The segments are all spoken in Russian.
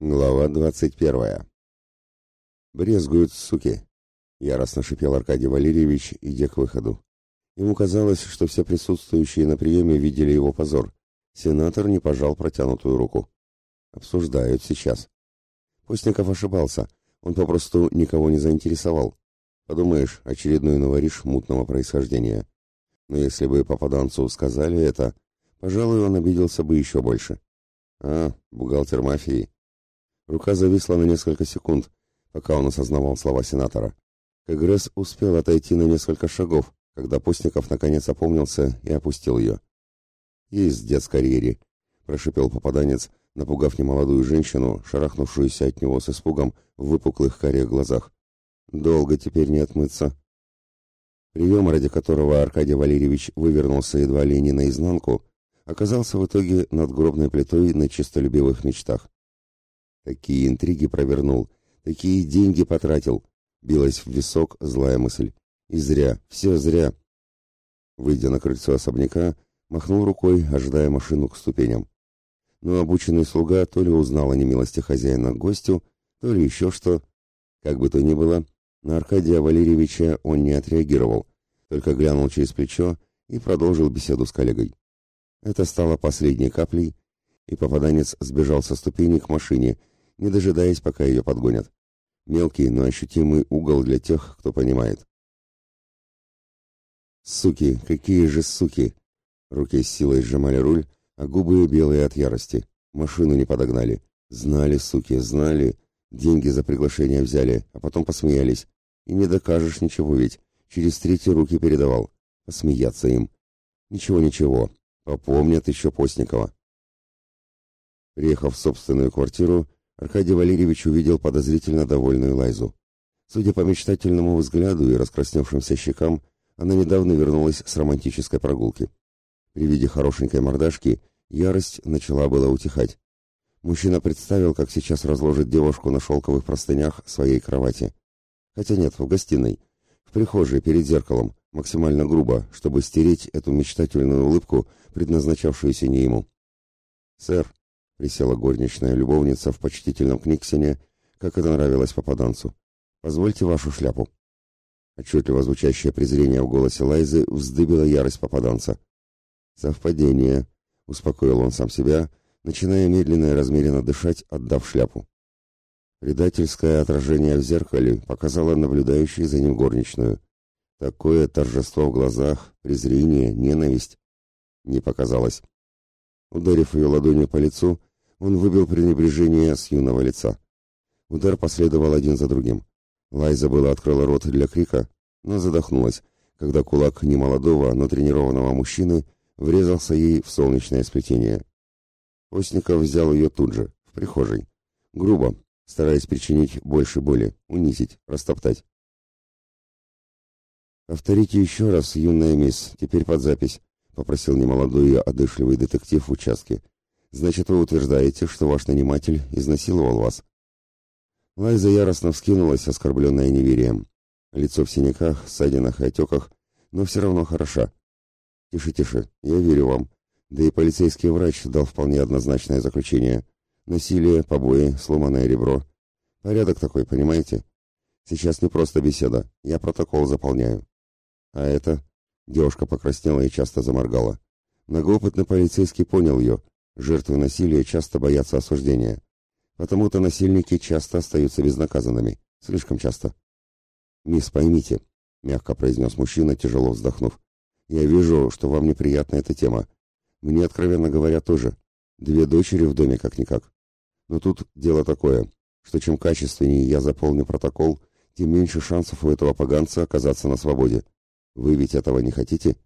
Глава двадцать первая. «Брезгуют, суки!» — яростно шипел Аркадий Валерьевич, идя к выходу. Ему казалось, что все присутствующие на приеме видели его позор. Сенатор не пожал протянутую руку. Обсуждают сейчас. Постников ошибался. Он попросту никого не заинтересовал. Подумаешь, очередной новориш мутного происхождения. Но если бы попаданцу сказали это, пожалуй, он обиделся бы еще больше. А, бухгалтер мафии. Рука зависла на несколько секунд, пока он осознавал слова сенатора. Кагресс успел отойти на несколько шагов, когда Постников наконец опомнился и опустил ее. «Ездец карьере», — прошипел попаданец, напугав немолодую женщину, шарахнувшуюся от него с испугом в выпуклых карих глазах. «Долго теперь не отмыться». Прием, ради которого Аркадий Валерьевич вывернулся едва ли не наизнанку, оказался в итоге надгробной плитой на честолюбивых мечтах. Такие интриги провернул, такие деньги потратил. Билась в висок злая мысль. И зря, все зря. Выйдя на крыльцо особняка, махнул рукой, ожидая машину к ступеням. Но обученный слуга то ли узнал о немилости хозяина к гостю, то ли еще что. Как бы то ни было, на Аркадия Валерьевича он не отреагировал, только глянул через плечо и продолжил беседу с коллегой. Это стало последней каплей, и попаданец сбежал со ступени к машине, не дожидаясь, пока ее подгонят. Мелкий, но ощутимый угол для тех, кто понимает. Суки, какие же суки! Руки с силой сжимали руль, а губы белые от ярости. Машину не подогнали. Знали, суки, знали. Деньги за приглашение взяли, а потом посмеялись. И не докажешь ничего ведь. Через третьи руки передавал. Посмеяться им. Ничего-ничего. Попомнят еще Постникова. Приехав в собственную квартиру, Аркадий Валерьевич увидел подозрительно довольную Лайзу. Судя по мечтательному взгляду и раскрасневшимся щекам, она недавно вернулась с романтической прогулки. При виде хорошенькой мордашки ярость начала было утихать. Мужчина представил, как сейчас разложит девушку на шелковых простынях своей кровати. Хотя нет, в гостиной, в прихожей перед зеркалом, максимально грубо, чтобы стереть эту мечтательную улыбку, предназначавшуюся не ему. «Сэр», Присела горничная любовница в почтительном книгсене, как это нравилось попаданцу. «Позвольте вашу шляпу». Отчетливо звучащее презрение в голосе Лайзы вздыбило ярость попаданца. «Совпадение», — успокоил он сам себя, начиная медленно и размеренно дышать, отдав шляпу. Предательское отражение в зеркале показало наблюдающую за ним горничную. Такое торжество в глазах, презрение, ненависть. Не показалось. Ударив ее ладонью по лицу, он выбил пренебрежение с юного лица. Удар последовал один за другим. Лайза была открыла рот для крика, но задохнулась, когда кулак немолодого, но тренированного мужчины врезался ей в солнечное сплетение. Постников взял ее тут же, в прихожей. Грубо, стараясь причинить больше боли, унизить, растоптать. «Повторите еще раз, юная мисс, теперь под запись», — попросил немолодой и одышливый детектив в участке. «Значит, вы утверждаете, что ваш наниматель изнасиловал вас?» Лайза яростно вскинулась, оскорбленная неверием. Лицо в синяках, ссадинах и отеках, но все равно хороша. «Тише, тише, я верю вам. Да и полицейский врач дал вполне однозначное заключение. Насилие, побои, сломанное ребро. Порядок такой, понимаете? Сейчас не просто беседа, я протокол заполняю. А это...» Девушка покраснела и часто заморгала. Многоопытный полицейский понял ее. Жертвы насилия часто боятся осуждения. Потому-то насильники часто остаются безнаказанными. Слишком часто. «Мисс, поймите», — мягко произнес мужчина, тяжело вздохнув. «Я вижу, что вам неприятна эта тема. Мне, откровенно говоря, тоже. Две дочери в доме как-никак. Но тут дело такое, что чем качественнее я заполню протокол, тем меньше шансов у этого поганца оказаться на свободе. Вы ведь этого не хотите?»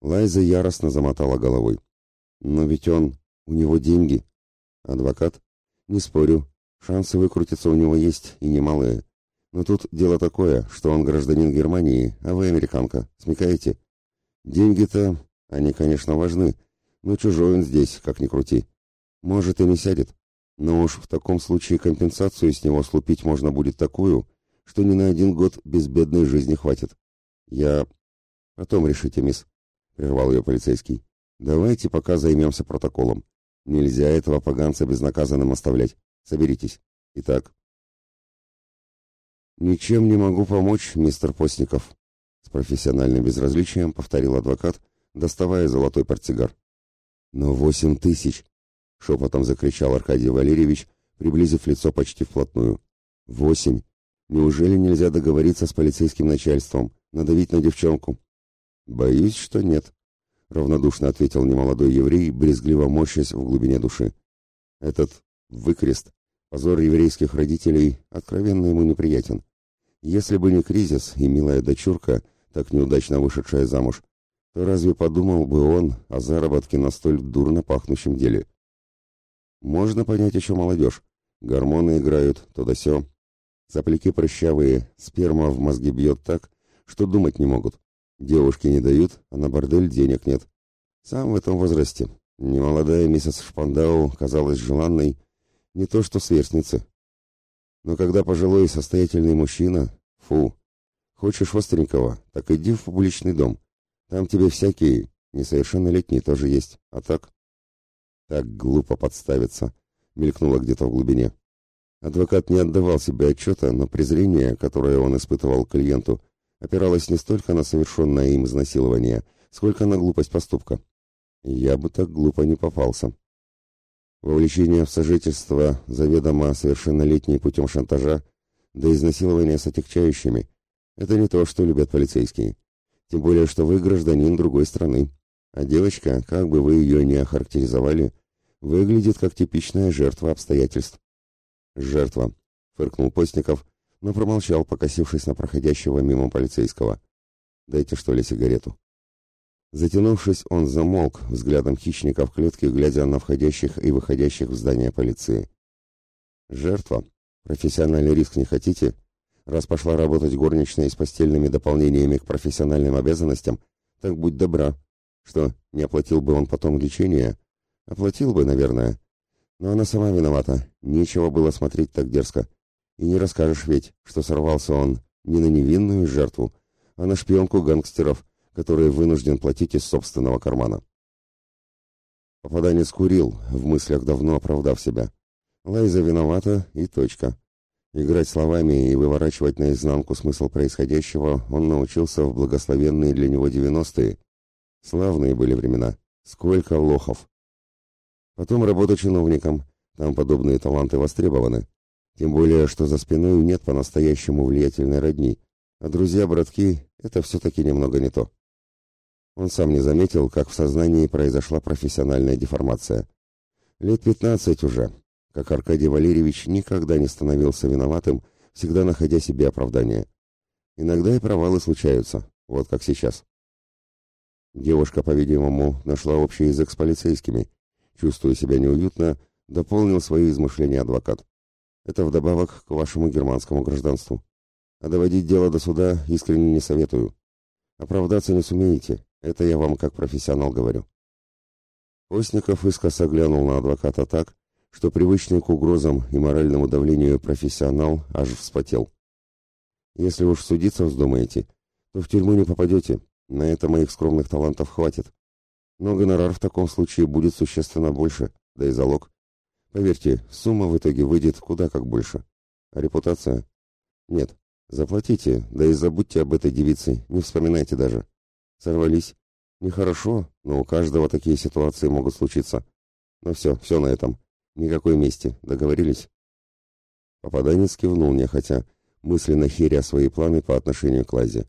Лайза яростно замотала головой. «Но ведь он... У него деньги. Адвокат? Не спорю. Шансы выкрутиться у него есть, и немалые. Но тут дело такое, что он гражданин Германии, а вы американка. Смекаете? Деньги-то, они, конечно, важны, но чужой он здесь, как ни крути. Может, и не сядет. Но уж в таком случае компенсацию с него слупить можно будет такую, что ни на один год безбедной жизни хватит. «Я...» «Потом решите, мисс», — прервал ее полицейский. «Давайте пока займемся протоколом. Нельзя этого поганца безнаказанным оставлять. Соберитесь. Итак. Ничем не могу помочь, мистер Постников, с профессиональным безразличием повторил адвокат, доставая золотой портсигар. Но восемь тысяч! Шепотом закричал Аркадий Валерьевич, приблизив лицо почти вплотную. Восемь! Неужели нельзя договориться с полицейским начальством, надавить на девчонку? Боюсь, что нет, равнодушно ответил немолодой еврей, брезгливо морщась в глубине души. Этот выкрест, позор еврейских родителей, откровенно ему неприятен. Если бы не кризис и милая дочурка, так неудачно вышедшая замуж, то разве подумал бы он о заработке на столь дурно пахнущем деле? Можно понять еще молодежь. Гормоны играют, то да сё. Сопляки прыщавые, сперма в мозги бьет так, что думать не могут. Девушки не дают, а на бордель денег нет. Сам в этом возрасте. Немолодая миссис Шпандау казалась желанной, не то что сверстницы. Но когда пожилой состоятельный мужчина, фу, хочешь остренького, так иди в публичный дом. Там тебе всякие, несовершеннолетние тоже есть, а так... Так глупо подставиться, мелькнуло где-то в глубине. Адвокат не отдавал себе отчета, но презрение, которое он испытывал клиенту, опиралось не столько на совершенное им изнасилование, сколько на глупость поступка. Я бы так глупо не попался. Вовлечение в сожительство заведомо совершеннолетний путем шантажа, да изнасилование с отягчающими — это не то, что любят полицейские. Тем более, что вы гражданин другой страны, а девочка, как бы вы ее ни охарактеризовали, выглядит как типичная жертва обстоятельств. «Жертва», — фыркнул Постников, но промолчал, покосившись на проходящего мимо полицейского. «Дайте, что ли, сигарету». Затянувшись, он замолк, взглядом хищника в клетке, глядя на входящих и выходящих в здание полиции. «Жертва? Профессиональный риск не хотите? Раз пошла работать горничной с постельными дополнениями к профессиональным обязанностям, так будь добра. Что, не оплатил бы он потом лечение? Оплатил бы, наверное. Но она сама виновата. Нечего было смотреть так дерзко. И не расскажешь ведь, что сорвался он не на невинную жертву, а на шпионку гангстеров, который вынужден платить из собственного кармана. Попаданец курил, в мыслях давно оправдав себя. Лайза виновата и точка. Играть словами и выворачивать наизнанку смысл происходящего он научился в благословенные для него девяностые. Славные были времена. Сколько лохов! Потом работа чиновником. Там подобные таланты востребованы. Тем более, что за спиной нет по-настоящему влиятельной родни, а друзья-братки — это все-таки немного не то. Он сам не заметил, как в сознании произошла профессиональная деформация. Лет пятнадцать уже, как Аркадий Валерьевич никогда не становился виноватым, всегда находя себе оправдание. Иногда и провалы случаются, вот как сейчас. Девушка, по-видимому, нашла общий язык с полицейскими — Чувствуя себя неуютно, дополнил свои измышления адвокат. Это вдобавок к вашему германскому гражданству. А доводить дело до суда искренне не советую. Оправдаться не сумеете, это я вам как профессионал говорю. Постников искоса глянул на адвоката так, что привычный к угрозам и моральному давлению профессионал аж вспотел. Если уж судиться вздумаете, то в тюрьму не попадете, на это моих скромных талантов хватит но гонорар в таком случае будет существенно больше, да и залог. Поверьте, сумма в итоге выйдет куда как больше. А репутация? Нет. Заплатите, да и забудьте об этой девице, не вспоминайте даже. Сорвались. Нехорошо, но у каждого такие ситуации могут случиться. Но все, все на этом. Никакой мести. Договорились? Попаданец кивнул нехотя, мысленно херя свои планы по отношению к Лазе.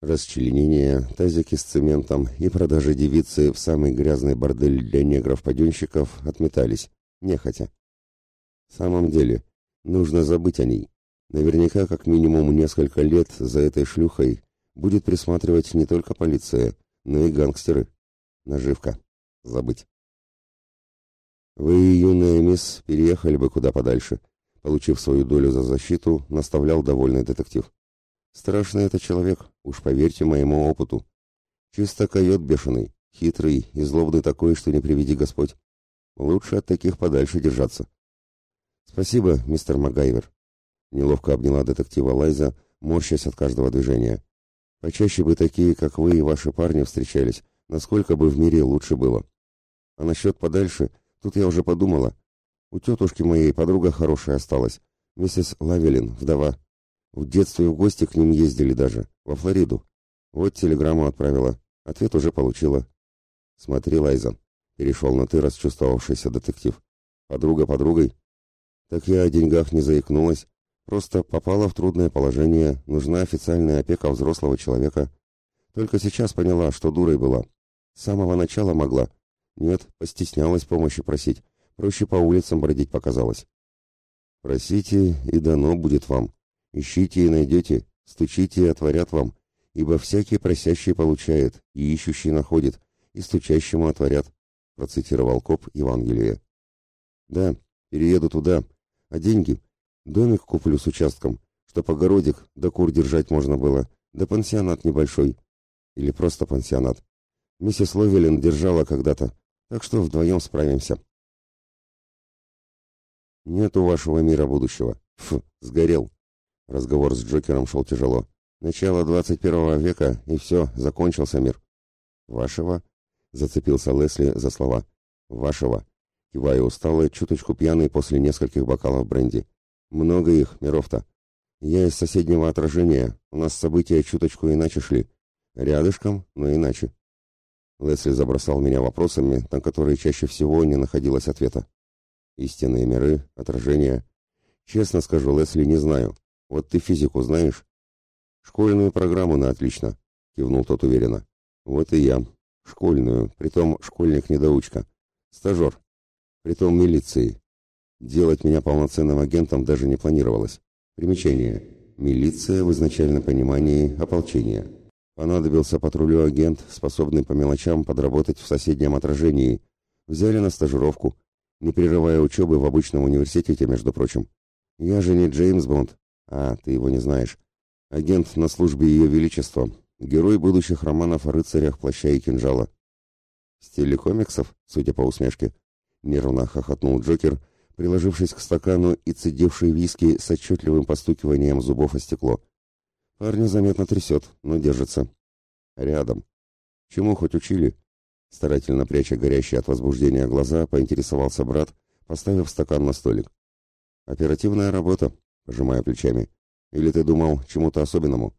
Расчленение, тазики с цементом и продажа девицы в самый грязный бордель для негров-паденщиков отметались, нехотя. В самом деле, нужно забыть о ней. Наверняка как минимум несколько лет за этой шлюхой будет присматривать не только полиция, но и гангстеры. Наживка. Забыть. Вы, юная мисс, переехали бы куда подальше. Получив свою долю за защиту, наставлял довольный детектив. Страшный это человек, уж поверьте моему опыту. Чисто койот бешеный, хитрый и злобный такой, что не приведи Господь. Лучше от таких подальше держаться. Спасибо, мистер Магайвер. Неловко обняла детектива Лайза, морщась от каждого движения. Почаще бы такие, как вы и ваши парни встречались, насколько бы в мире лучше было. А насчет подальше, тут я уже подумала. У тетушки моей подруга хорошая осталась, миссис Лавелин, вдова. В детстве в гости к ним ездили даже, во Флориду. Вот телеграмму отправила, ответ уже получила. Смотри, Лайза, перешел на ты расчувствовавшийся детектив. Подруга подругой. Так я о деньгах не заикнулась, просто попала в трудное положение, нужна официальная опека взрослого человека. Только сейчас поняла, что дурой была. С самого начала могла. Нет, постеснялась помощи просить. Проще по улицам бродить показалось. Просите, и дано будет вам. Ищите и найдете, стучите и отворят вам, ибо всякий просящий получает, и ищущий находит, и стучащему отворят, процитировал коп Евангелие. Да, перееду туда, а деньги? Домик куплю с участком, чтоб огородик, да кур держать можно было, да пансионат небольшой. Или просто пансионат. Миссис Ловелин держала когда-то, так что вдвоем справимся. Нет у вашего мира будущего. Фу, сгорел. Разговор с Джокером шел тяжело. Начало 21 века, и все, закончился мир. Вашего? Зацепился Лесли за слова. Вашего. Киваю усталый, чуточку пьяный после нескольких бокалов бренди. Много их, миров-то. Я из соседнего отражения, у нас события чуточку иначе шли. Рядышком, но иначе. Лесли забросал меня вопросами, на которые чаще всего не находилось ответа. Истинные миры, отражения. Честно скажу, Лесли, не знаю. Вот ты физику знаешь? Школьную программу на отлично, кивнул тот уверенно. Вот и я. Школьную, притом школьник-недоучка. Стажер. Притом милиции. Делать меня полноценным агентом даже не планировалось. Примечание. Милиция в изначальном понимании ополчение. Понадобился патрулю агент, способный по мелочам подработать в соседнем отражении. Взяли на стажировку, не прерывая учебы в обычном университете, между прочим. Я же не Джеймс Бонд. А, ты его не знаешь. Агент на службе Ее Величества. Герой будущих романов о рыцарях плаща и кинжала. В стиле комиксов, судя по усмешке. Нервно хохотнул Джокер, приложившись к стакану и цедивший виски с отчетливым постукиванием зубов о стекло. Парня заметно трясет, но держится. Рядом. Чему хоть учили? Старательно пряча горящие от возбуждения глаза, поинтересовался брат, поставив стакан на столик. «Оперативная работа», — пожимая плечами. «Или ты думал чему-то особенному?»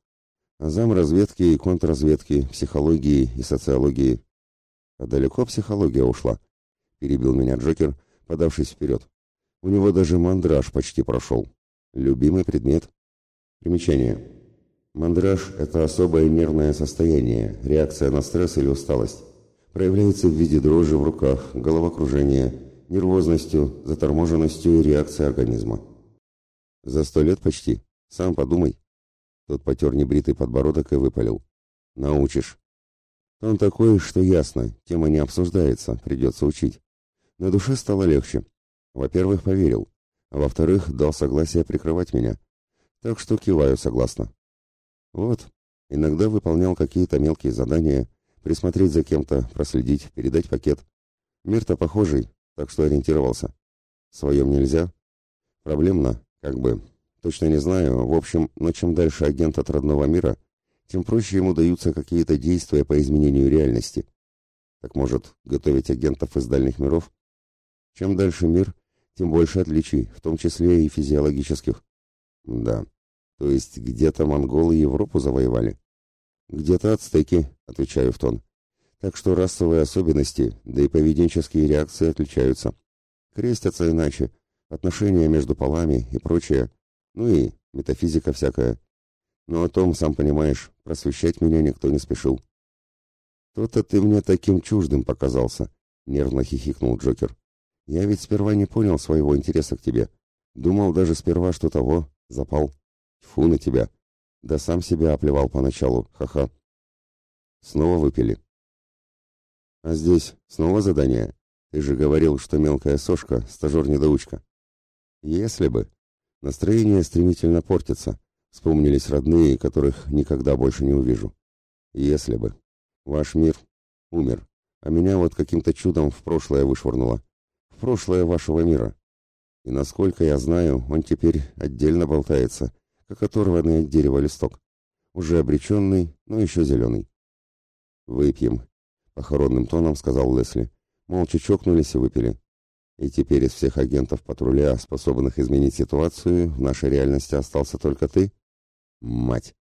«Зам разведки и контрразведки, психологии и социологии». «А далеко психология ушла?» — перебил меня Джокер, подавшись вперед. «У него даже мандраж почти прошел. Любимый предмет». Примечание. Мандраж – это особое нервное состояние, реакция на стресс или усталость проявляется в виде дрожи в руках, головокружения, нервозностью, заторможенностью и реакцией организма. За сто лет почти. Сам подумай. Тот потер небритый подбородок и выпалил. Научишь. Он такой, что ясно, тема не обсуждается, придется учить. На душе стало легче. Во-первых, поверил. А во-вторых, дал согласие прикрывать меня. Так что киваю согласно. Вот, иногда выполнял какие-то мелкие задания, Присмотреть за кем-то, проследить, передать пакет. Мир-то похожий, так что ориентировался. Своем нельзя. Проблемно, как бы. Точно не знаю. В общем, но чем дальше агент от родного мира, тем проще ему даются какие-то действия по изменению реальности. Так может, готовить агентов из дальних миров? Чем дальше мир, тем больше отличий, в том числе и физиологических. Да, то есть где-то монголы Европу завоевали. «Где-то ацтеки», — отвечаю в тон. «Так что расовые особенности, да и поведенческие реакции отличаются. Крестятся иначе, отношения между полами и прочее, ну и метафизика всякая. Но о том, сам понимаешь, просвещать меня никто не спешил». «То-то ты мне таким чуждым показался», — нервно хихикнул Джокер. «Я ведь сперва не понял своего интереса к тебе. Думал даже сперва, что того, запал. Фу на тебя». Да сам себя оплевал поначалу, ха-ха. Снова выпили. А здесь снова задание? Ты же говорил, что мелкая сошка, стажер-недоучка. Если бы. Настроение стремительно портится. Вспомнились родные, которых никогда больше не увижу. Если бы. Ваш мир умер, а меня вот каким-то чудом в прошлое вышвырнуло. В прошлое вашего мира. И насколько я знаю, он теперь отдельно болтается, как оторванный от дерева листок. Уже обреченный, но еще зеленый. «Выпьем», — похоронным тоном сказал Лесли. Молча чокнулись и выпили. И теперь из всех агентов патруля, способных изменить ситуацию, в нашей реальности остался только ты? Мать!